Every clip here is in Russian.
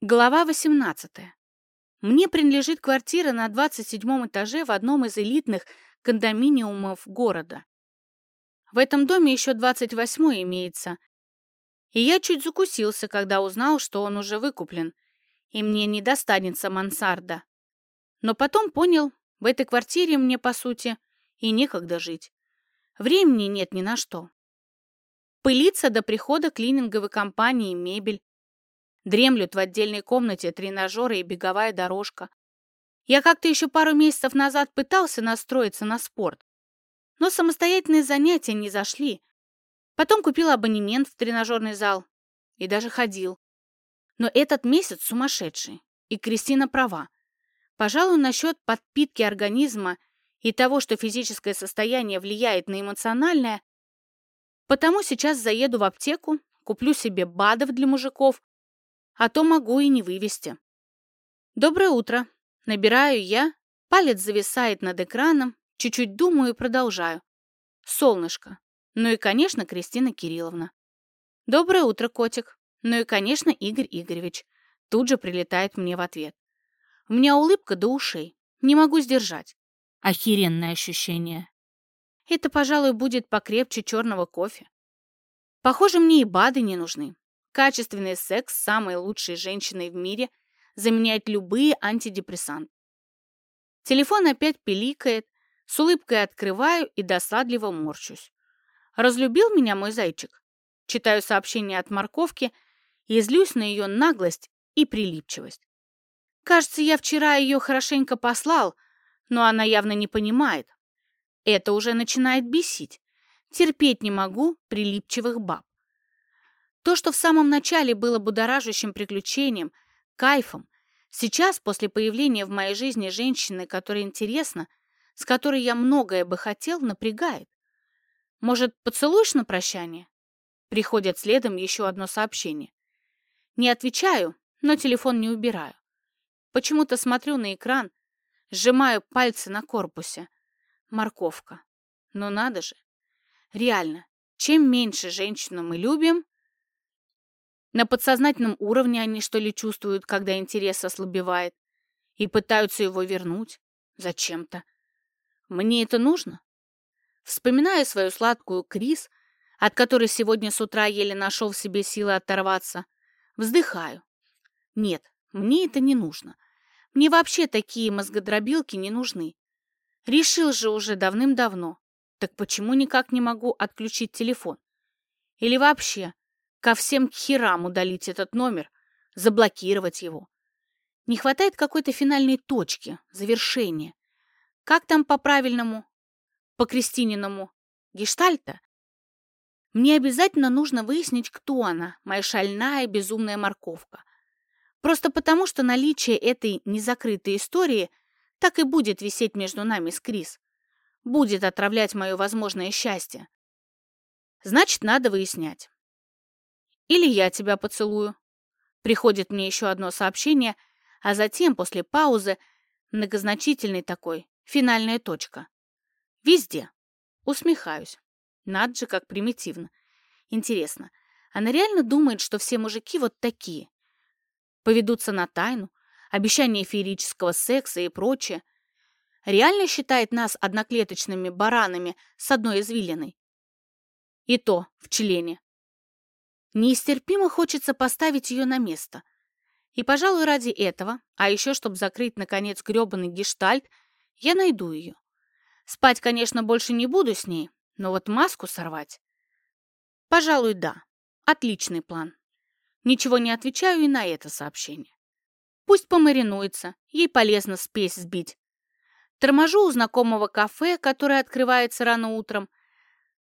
Глава 18. Мне принадлежит квартира на 27 этаже в одном из элитных кондоминиумов города. В этом доме еще 28 имеется. И я чуть закусился, когда узнал, что он уже выкуплен, и мне не достанется мансарда. Но потом понял, в этой квартире мне, по сути, и некогда жить. Времени нет ни на что. Пылиться до прихода клининговой компании мебель, Дремлют в отдельной комнате тренажеры и беговая дорожка. Я как-то еще пару месяцев назад пытался настроиться на спорт, но самостоятельные занятия не зашли. Потом купил абонемент в тренажерный зал и даже ходил. Но этот месяц сумасшедший, и Кристина права. Пожалуй, насчет подпитки организма и того, что физическое состояние влияет на эмоциональное, потому сейчас заеду в аптеку, куплю себе БАДов для мужиков а то могу и не вывести. Доброе утро. Набираю я, палец зависает над экраном, чуть-чуть думаю и продолжаю. Солнышко. Ну и, конечно, Кристина Кирилловна. Доброе утро, котик. Ну и, конечно, Игорь Игоревич. Тут же прилетает мне в ответ. У меня улыбка до ушей. Не могу сдержать. Охеренное ощущение. Это, пожалуй, будет покрепче черного кофе. Похоже, мне и БАДы не нужны. Качественный секс с самой лучшей женщиной в мире заменяет любые антидепрессанты. Телефон опять пиликает, с улыбкой открываю и досадливо морщусь. Разлюбил меня мой зайчик? Читаю сообщение от морковки и злюсь на ее наглость и прилипчивость. Кажется, я вчера ее хорошенько послал, но она явно не понимает. Это уже начинает бесить. Терпеть не могу прилипчивых баб. То, что в самом начале было будоражащим приключением, кайфом, сейчас, после появления в моей жизни женщины, которая интересна, с которой я многое бы хотел, напрягает. Может, поцелуешь на прощание? Приходит следом еще одно сообщение. Не отвечаю, но телефон не убираю. Почему-то смотрю на экран, сжимаю пальцы на корпусе. Морковка. Но надо же. Реально, чем меньше женщину мы любим, на подсознательном уровне они что ли чувствуют, когда интерес ослабевает, и пытаются его вернуть зачем-то. Мне это нужно? Вспоминая свою сладкую Крис, от которой сегодня с утра еле нашел в себе силы оторваться, вздыхаю. Нет, мне это не нужно. Мне вообще такие мозгодробилки не нужны. Решил же уже давным-давно. Так почему никак не могу отключить телефон? Или вообще, Ко всем херам удалить этот номер, заблокировать его. Не хватает какой-то финальной точки, завершения. Как там по-правильному? По-крестининому? Гештальта? Мне обязательно нужно выяснить, кто она, моя шальная безумная морковка. Просто потому, что наличие этой незакрытой истории так и будет висеть между нами с Крис. Будет отравлять мое возможное счастье. Значит, надо выяснять. Или я тебя поцелую. Приходит мне еще одно сообщение, а затем, после паузы, многозначительный такой, финальная точка. Везде. Усмехаюсь. Над же, как примитивно. Интересно, она реально думает, что все мужики вот такие? Поведутся на тайну, обещание феерического секса и прочее. Реально считает нас одноклеточными баранами с одной извилиной? И то в члене. Нестерпимо хочется поставить ее на место. И, пожалуй, ради этого, а еще, чтобы закрыть, наконец, гребаный гештальт, я найду ее. Спать, конечно, больше не буду с ней, но вот маску сорвать... Пожалуй, да. Отличный план. Ничего не отвечаю и на это сообщение. Пусть помаринуется, ей полезно спесь сбить. Торможу у знакомого кафе, которое открывается рано утром.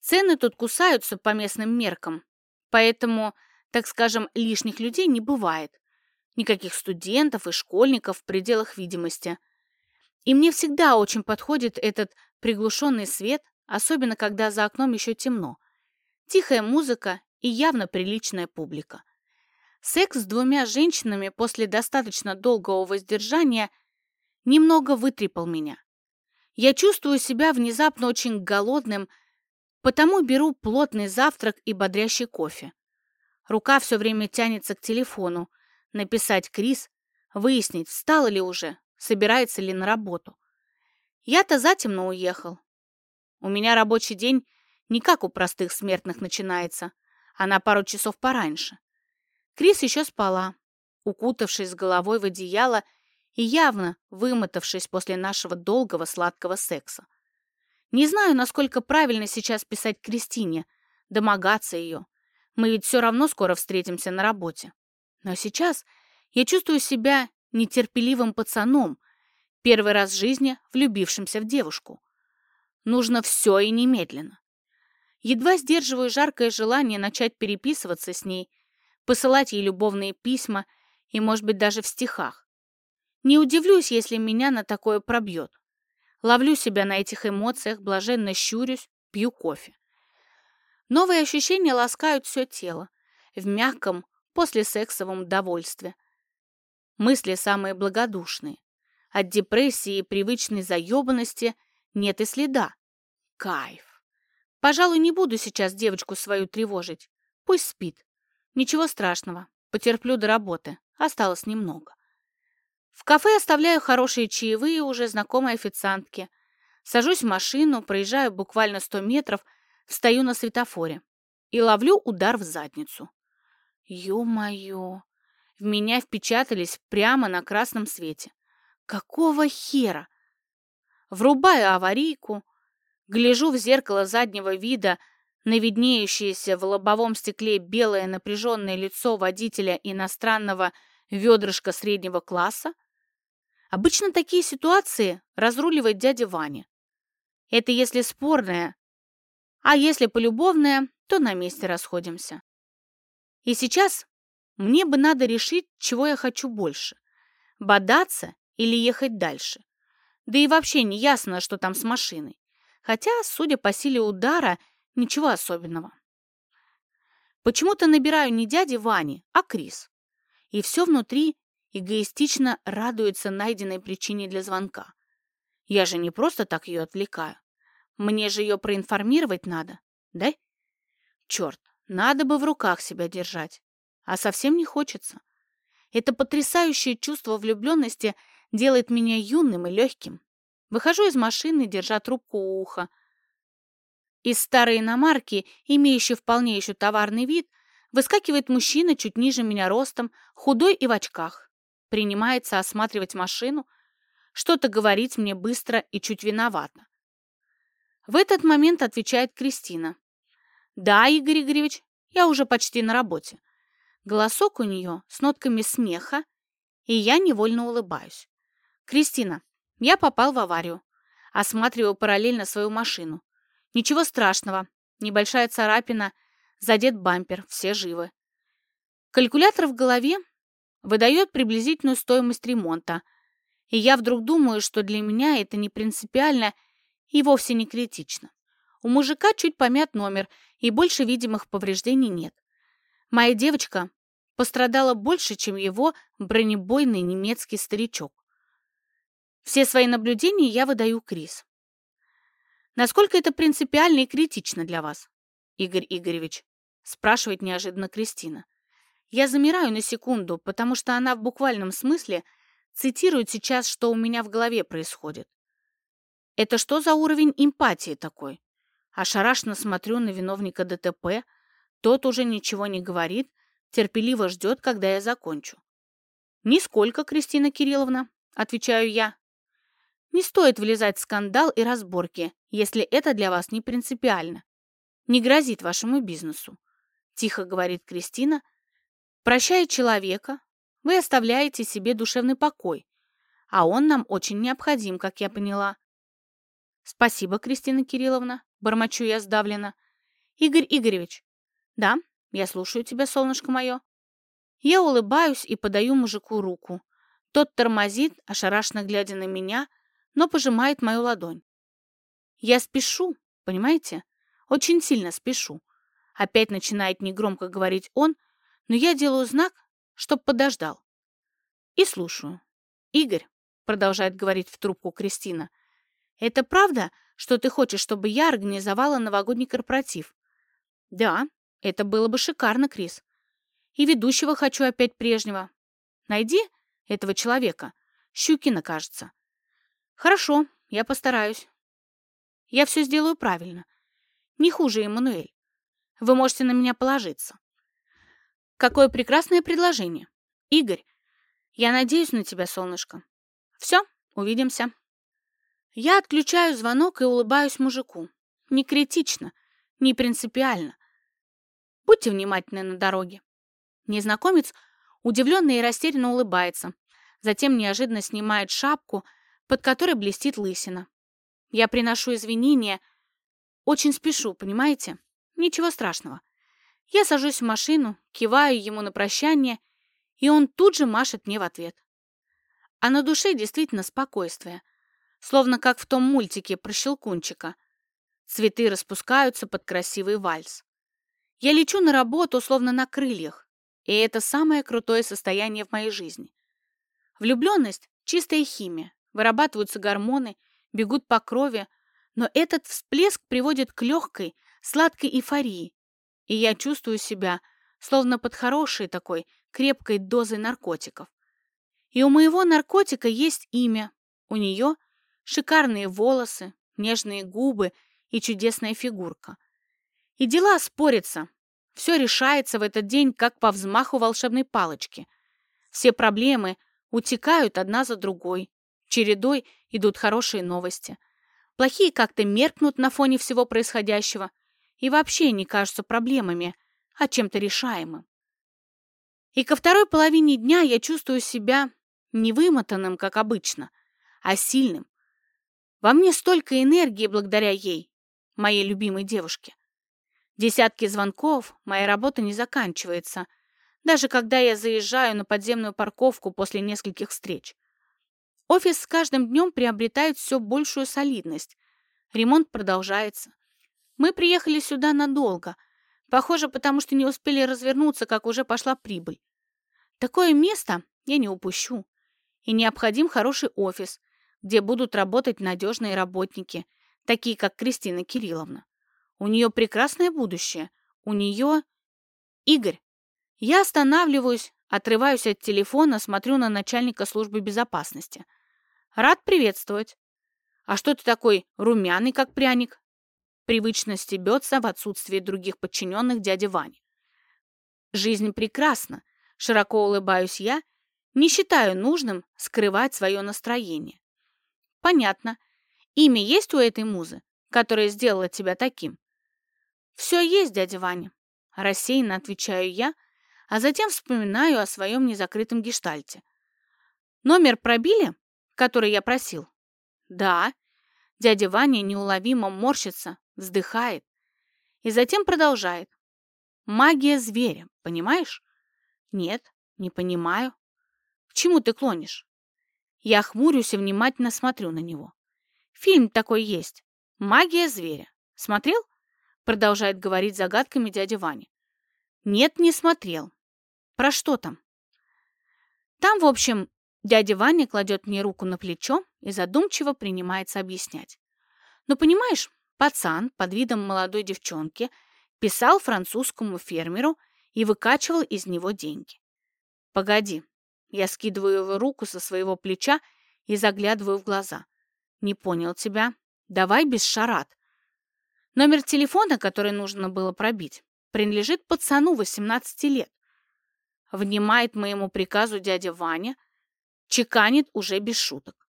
Цены тут кусаются по местным меркам, Поэтому, так скажем, лишних людей не бывает. Никаких студентов и школьников в пределах видимости. И мне всегда очень подходит этот приглушенный свет, особенно когда за окном еще темно. Тихая музыка и явно приличная публика. Секс с двумя женщинами после достаточно долгого воздержания немного вытрепал меня. Я чувствую себя внезапно очень голодным, Потому беру плотный завтрак и бодрящий кофе. Рука все время тянется к телефону. написать Крис, выяснить, встала ли уже, собирается ли на работу. Я-то затемно уехал. У меня рабочий день не как у простых смертных начинается, а на пару часов пораньше. Крис еще спала, укутавшись головой в одеяло и явно вымотавшись после нашего долгого сладкого секса. Не знаю, насколько правильно сейчас писать Кристине, домогаться ее. Мы ведь все равно скоро встретимся на работе. Но сейчас я чувствую себя нетерпеливым пацаном, первый раз в жизни влюбившимся в девушку. Нужно все и немедленно. Едва сдерживаю жаркое желание начать переписываться с ней, посылать ей любовные письма и, может быть, даже в стихах. Не удивлюсь, если меня на такое пробьет. Ловлю себя на этих эмоциях, блаженно щурюсь, пью кофе. Новые ощущения ласкают все тело, в мягком, послесексовом довольстве. Мысли самые благодушные. От депрессии и привычной заебанности нет и следа. Кайф. Пожалуй, не буду сейчас девочку свою тревожить. Пусть спит. Ничего страшного. Потерплю до работы. Осталось немного. В кафе оставляю хорошие чаевые уже знакомой официантке. Сажусь в машину, проезжаю буквально 100 метров, встаю на светофоре и ловлю удар в задницу. Ё-моё! В меня впечатались прямо на красном свете. Какого хера? Врубаю аварийку, гляжу в зеркало заднего вида на виднеющееся в лобовом стекле белое напряженное лицо водителя иностранного ведрышка среднего класса. Обычно такие ситуации разруливает дядя Ваня. Это если спорная, а если полюбовная, то на месте расходимся. И сейчас мне бы надо решить, чего я хочу больше. Бодаться или ехать дальше. Да и вообще не ясно, что там с машиной. Хотя, судя по силе удара, ничего особенного. Почему-то набираю не дяди Вани, а Крис. И все внутри эгоистично радуется найденной причине для звонка. Я же не просто так ее отвлекаю. Мне же ее проинформировать надо, да? Черт, надо бы в руках себя держать. А совсем не хочется. Это потрясающее чувство влюбленности делает меня юным и легким. Выхожу из машины, держа трубку у уха. Из старой иномарки, имеющей вполне еще товарный вид, выскакивает мужчина чуть ниже меня ростом, худой и в очках. Принимается осматривать машину, что-то говорить мне быстро и чуть виновато. В этот момент отвечает Кристина. «Да, Игорь Игоревич, я уже почти на работе». Голосок у нее с нотками смеха, и я невольно улыбаюсь. «Кристина, я попал в аварию. Осматриваю параллельно свою машину. Ничего страшного. Небольшая царапина, задет бампер, все живы. Калькулятор в голове выдает приблизительную стоимость ремонта. И я вдруг думаю, что для меня это не принципиально и вовсе не критично. У мужика чуть помят номер, и больше видимых повреждений нет. Моя девочка пострадала больше, чем его бронебойный немецкий старичок. Все свои наблюдения я выдаю Крис. Насколько это принципиально и критично для вас, Игорь Игоревич? Спрашивает неожиданно Кристина. Я замираю на секунду, потому что она в буквальном смысле цитирует сейчас, что у меня в голове происходит. Это что за уровень эмпатии такой? Ошарашенно смотрю на виновника ДТП. Тот уже ничего не говорит, терпеливо ждет, когда я закончу. «Нисколько, Кристина Кирилловна», — отвечаю я. Не стоит влезать в скандал и разборки, если это для вас не принципиально. Не грозит вашему бизнесу. Тихо говорит Кристина. Прощая человека, вы оставляете себе душевный покой, а он нам очень необходим, как я поняла. Спасибо, Кристина Кирилловна, бормочу я сдавленно. Игорь Игоревич. Да, я слушаю тебя, солнышко мое. Я улыбаюсь и подаю мужику руку. Тот тормозит, ошарашенно глядя на меня, но пожимает мою ладонь. Я спешу, понимаете? Очень сильно спешу. Опять начинает негромко говорить он, но я делаю знак, чтоб подождал. И слушаю. «Игорь», — продолжает говорить в трубку Кристина, «это правда, что ты хочешь, чтобы я организовала новогодний корпоратив?» «Да, это было бы шикарно, Крис. И ведущего хочу опять прежнего. Найди этого человека. Щукина, кажется. Хорошо, я постараюсь. Я все сделаю правильно. Не хуже, Эммануэль. Вы можете на меня положиться. Какое прекрасное предложение. Игорь, я надеюсь на тебя, солнышко. Все, увидимся. Я отключаю звонок и улыбаюсь мужику. Не критично, не принципиально. Будьте внимательны на дороге. Незнакомец удивленно и растерянно улыбается, затем неожиданно снимает шапку, под которой блестит лысина. Я приношу извинения. Очень спешу, понимаете? Ничего страшного. Я сажусь в машину, киваю ему на прощание, и он тут же машет мне в ответ. А на душе действительно спокойствие, словно как в том мультике про Щелкунчика. Цветы распускаются под красивый вальс. Я лечу на работу, словно на крыльях, и это самое крутое состояние в моей жизни. Влюбленность — чистая химия, вырабатываются гормоны, бегут по крови, но этот всплеск приводит к легкой, сладкой эйфории, и я чувствую себя словно под хорошей такой крепкой дозой наркотиков. И у моего наркотика есть имя, у нее шикарные волосы, нежные губы и чудесная фигурка. И дела спорятся, все решается в этот день, как по взмаху волшебной палочки. Все проблемы утекают одна за другой. Чередой идут хорошие новости. Плохие как-то меркнут на фоне всего происходящего и вообще не кажутся проблемами, а чем-то решаемым. И ко второй половине дня я чувствую себя не вымотанным, как обычно, а сильным. Во мне столько энергии благодаря ей, моей любимой девушке. Десятки звонков, моя работа не заканчивается, даже когда я заезжаю на подземную парковку после нескольких встреч. Офис с каждым днем приобретает все большую солидность. Ремонт продолжается. Мы приехали сюда надолго. Похоже, потому что не успели развернуться, как уже пошла прибыль. Такое место я не упущу. И необходим хороший офис, где будут работать надежные работники, такие как Кристина Кирилловна. У нее прекрасное будущее. У нее... Игорь. Я останавливаюсь, отрываюсь от телефона, смотрю на начальника службы безопасности. Рад приветствовать. А что ты такой румяный, как пряник? Привычно стебется в отсутствии других подчиненных дяди Вани. Жизнь прекрасна. Широко улыбаюсь я, не считаю нужным скрывать свое настроение. Понятно. Имя есть у этой музы, которая сделала тебя таким? «Все есть, дядя Ваня», — рассеянно отвечаю я, а затем вспоминаю о своем незакрытом гештальте. «Номер пробили, который я просил?» «Да». Дядя Ваня неуловимо морщится, вздыхает и затем продолжает. «Магия зверя, понимаешь?» «Нет, не понимаю». «К чему ты клонишь?» Я хмурюсь и внимательно смотрю на него. «Фильм такой есть. Магия зверя. Смотрел?» Продолжает говорить загадками дядя Ваня. Нет, не смотрел. Про что там? Там, в общем, дядя Ваня кладет мне руку на плечо и задумчиво принимается объяснять. Но понимаешь, пацан под видом молодой девчонки писал французскому фермеру и выкачивал из него деньги. Погоди, я скидываю его руку со своего плеча и заглядываю в глаза. Не понял тебя. Давай без шарат. Номер телефона, который нужно было пробить, принадлежит пацану 18 лет. Внимает моему приказу дядя Ваня, чеканит уже без шуток.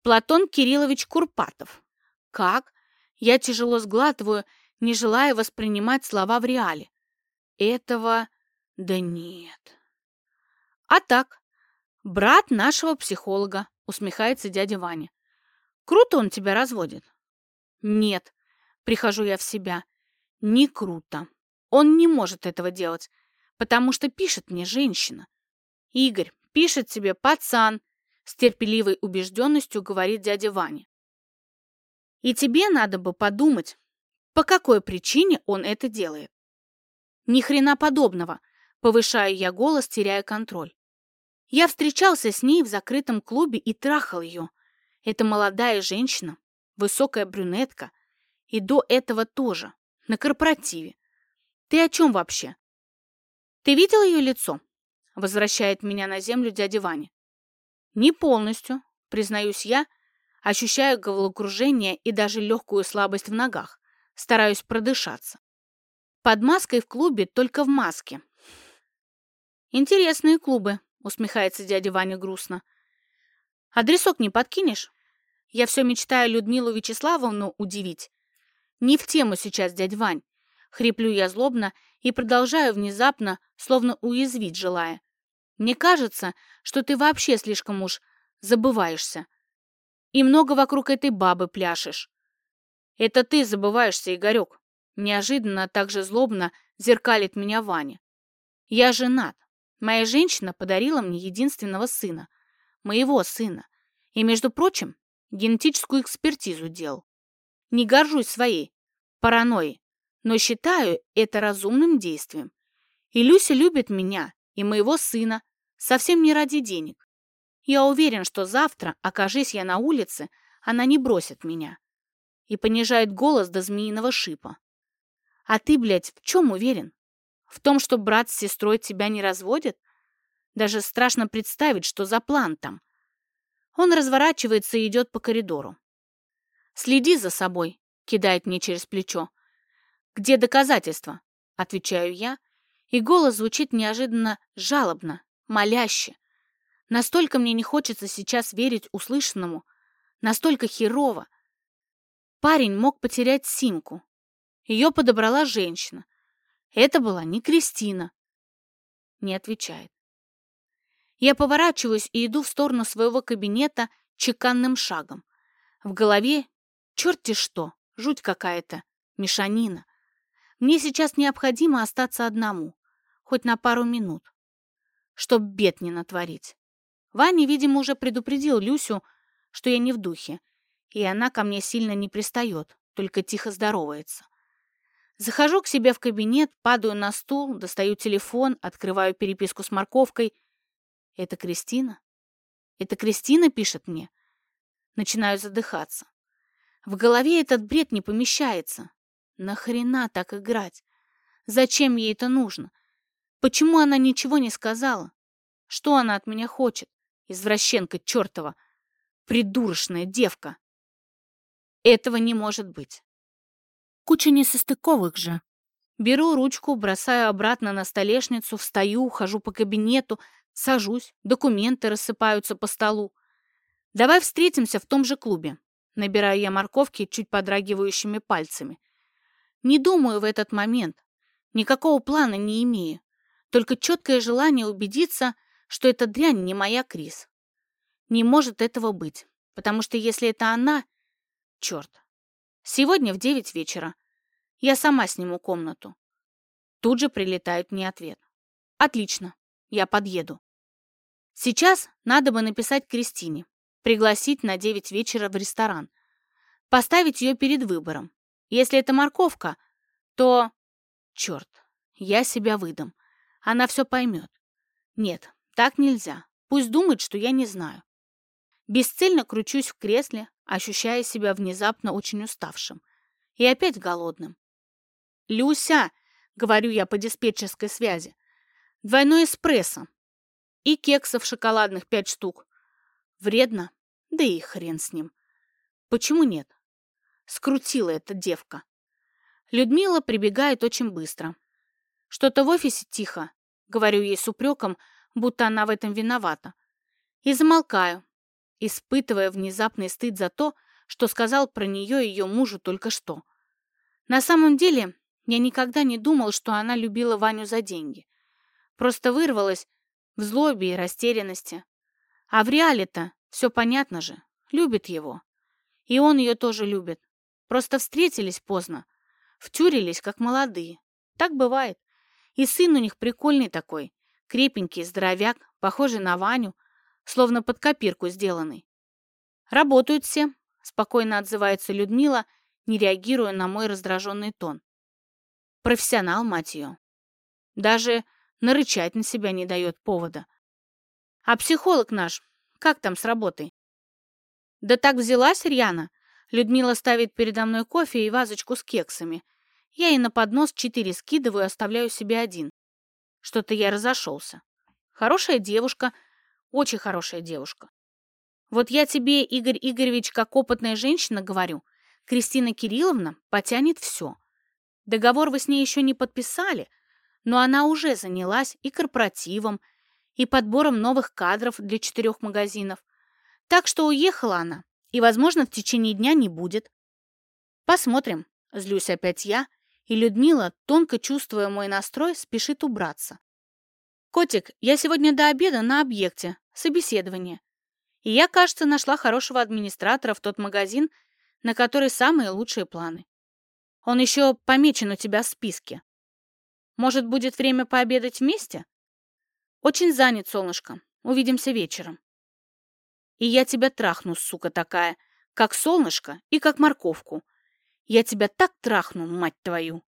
Платон Кириллович Курпатов. Как? Я тяжело сглатываю, не желая воспринимать слова в реале. Этого... Да нет. А так, брат нашего психолога, усмехается дядя Ваня. Круто он тебя разводит? Нет, Прихожу я в себя. Не круто. Он не может этого делать, потому что пишет мне женщина. Игорь, пишет тебе пацан, с терпеливой убежденностью говорит дядя Ваня. И тебе надо бы подумать, по какой причине он это делает. Ни хрена подобного, повышаю я голос, теряя контроль. Я встречался с ней в закрытом клубе и трахал ее. Это молодая женщина, высокая брюнетка, и до этого тоже. На корпоративе. Ты о чем вообще? Ты видел ее лицо? возвращает меня на землю дядя Ваня. Не полностью, признаюсь я, ощущаю головокружение и даже легкую слабость в ногах, стараюсь продышаться. Под маской в клубе только в маске. Интересные клубы, усмехается дядя Ваня грустно. Адресок не подкинешь? Я все мечтаю Людмилу Вячеславовну удивить. Не в тему сейчас, дядь Вань. Хриплю я злобно и продолжаю внезапно, словно уязвить желая. Мне кажется, что ты вообще слишком уж забываешься. И много вокруг этой бабы пляшешь. Это ты забываешься, Игорек. Неожиданно, так же злобно зеркалит меня Ваня. Я женат. Моя женщина подарила мне единственного сына. Моего сына. И, между прочим, генетическую экспертизу делал. Не горжусь своей паранойей, но считаю это разумным действием. И Люся любит меня и моего сына совсем не ради денег. Я уверен, что завтра, окажись я на улице, она не бросит меня. И понижает голос до змеиного шипа. А ты, блядь, в чем уверен? В том, что брат с сестрой тебя не разводит? Даже страшно представить, что за план там. Он разворачивается и идет по коридору. «Следи за собой», — кидает мне через плечо. «Где доказательства?» — отвечаю я, и голос звучит неожиданно жалобно, моляще. Настолько мне не хочется сейчас верить услышанному, настолько херово. Парень мог потерять симку. Ее подобрала женщина. Это была не Кристина. Не отвечает. Я поворачиваюсь и иду в сторону своего кабинета чеканным шагом. В голове черти что, жуть какая-то, мешанина. Мне сейчас необходимо остаться одному, хоть на пару минут чтоб бед не натворить. Ваня, видимо, уже предупредил Люсю, что я не в духе, и она ко мне сильно не пристает, только тихо здоровается. Захожу к себе в кабинет, падаю на стул, достаю телефон, открываю переписку с морковкой. Это Кристина? Это Кристина пишет мне? Начинаю задыхаться. В голове этот бред не помещается. Нахрена так играть? Зачем ей это нужно? Почему она ничего не сказала? Что она от меня хочет? Извращенка чертова! Придурочная девка! Этого не может быть. Куча несостыковых же. Беру ручку, бросаю обратно на столешницу, встаю, хожу по кабинету, сажусь, документы рассыпаются по столу. Давай встретимся в том же клубе. Набираю я морковки чуть подрагивающими пальцами. Не думаю в этот момент. Никакого плана не имею. Только четкое желание убедиться, что эта дрянь не моя Крис. Не может этого быть, потому что если это она... Черт. Сегодня в девять вечера. Я сама сниму комнату. Тут же прилетает мне ответ. Отлично, я подъеду. Сейчас надо бы написать Кристине, пригласить на девять вечера в ресторан, поставить ее перед выбором. Если это морковка, то... Черт, я себя выдам. Она все поймет. Нет, так нельзя. Пусть думает, что я не знаю. Бесцельно кручусь в кресле, ощущая себя внезапно очень уставшим. И опять голодным. «Люся!» — говорю я по диспетчерской связи. «Двойной эспрессо. И кексов шоколадных пять штук. Вредно? Да и хрен с ним. Почему нет?» Скрутила эта девка. Людмила прибегает очень быстро. Что-то в офисе тихо, говорю ей с упреком, будто она в этом виновата. И замолкаю, испытывая внезапный стыд за то, что сказал про нее ее мужу только что. На самом деле, я никогда не думал, что она любила Ваню за деньги. Просто вырвалась в злобе и растерянности. А в реале-то все понятно же, любит его. И он ее тоже любит. Просто встретились поздно, втюрились, как молодые. Так бывает. И сын у них прикольный такой, крепенький, здоровяк, похожий на Ваню, словно под копирку сделанный. Работают все, спокойно отзывается Людмила, не реагируя на мой раздраженный тон. Профессионал, мать ее. Даже нарычать на себя не дает повода. А психолог наш, как там с работой? Да так взялась Рьяна. Людмила ставит передо мной кофе и вазочку с кексами. Я и на поднос четыре скидываю, оставляю себе один. Что-то я разошелся. Хорошая девушка, очень хорошая девушка. Вот я тебе, Игорь Игоревич, как опытная женщина говорю, Кристина Кирилловна потянет все. Договор вы с ней еще не подписали, но она уже занялась и корпоративом, и подбором новых кадров для четырех магазинов. Так что уехала она, и, возможно, в течение дня не будет. Посмотрим, злюсь опять я, и Людмила, тонко чувствуя мой настрой, спешит убраться. «Котик, я сегодня до обеда на объекте, собеседование. И я, кажется, нашла хорошего администратора в тот магазин, на который самые лучшие планы. Он еще помечен у тебя в списке. Может, будет время пообедать вместе? Очень занят, солнышко. Увидимся вечером. И я тебя трахну, сука такая, как солнышко и как морковку. Я тебя так трахну, мать твою.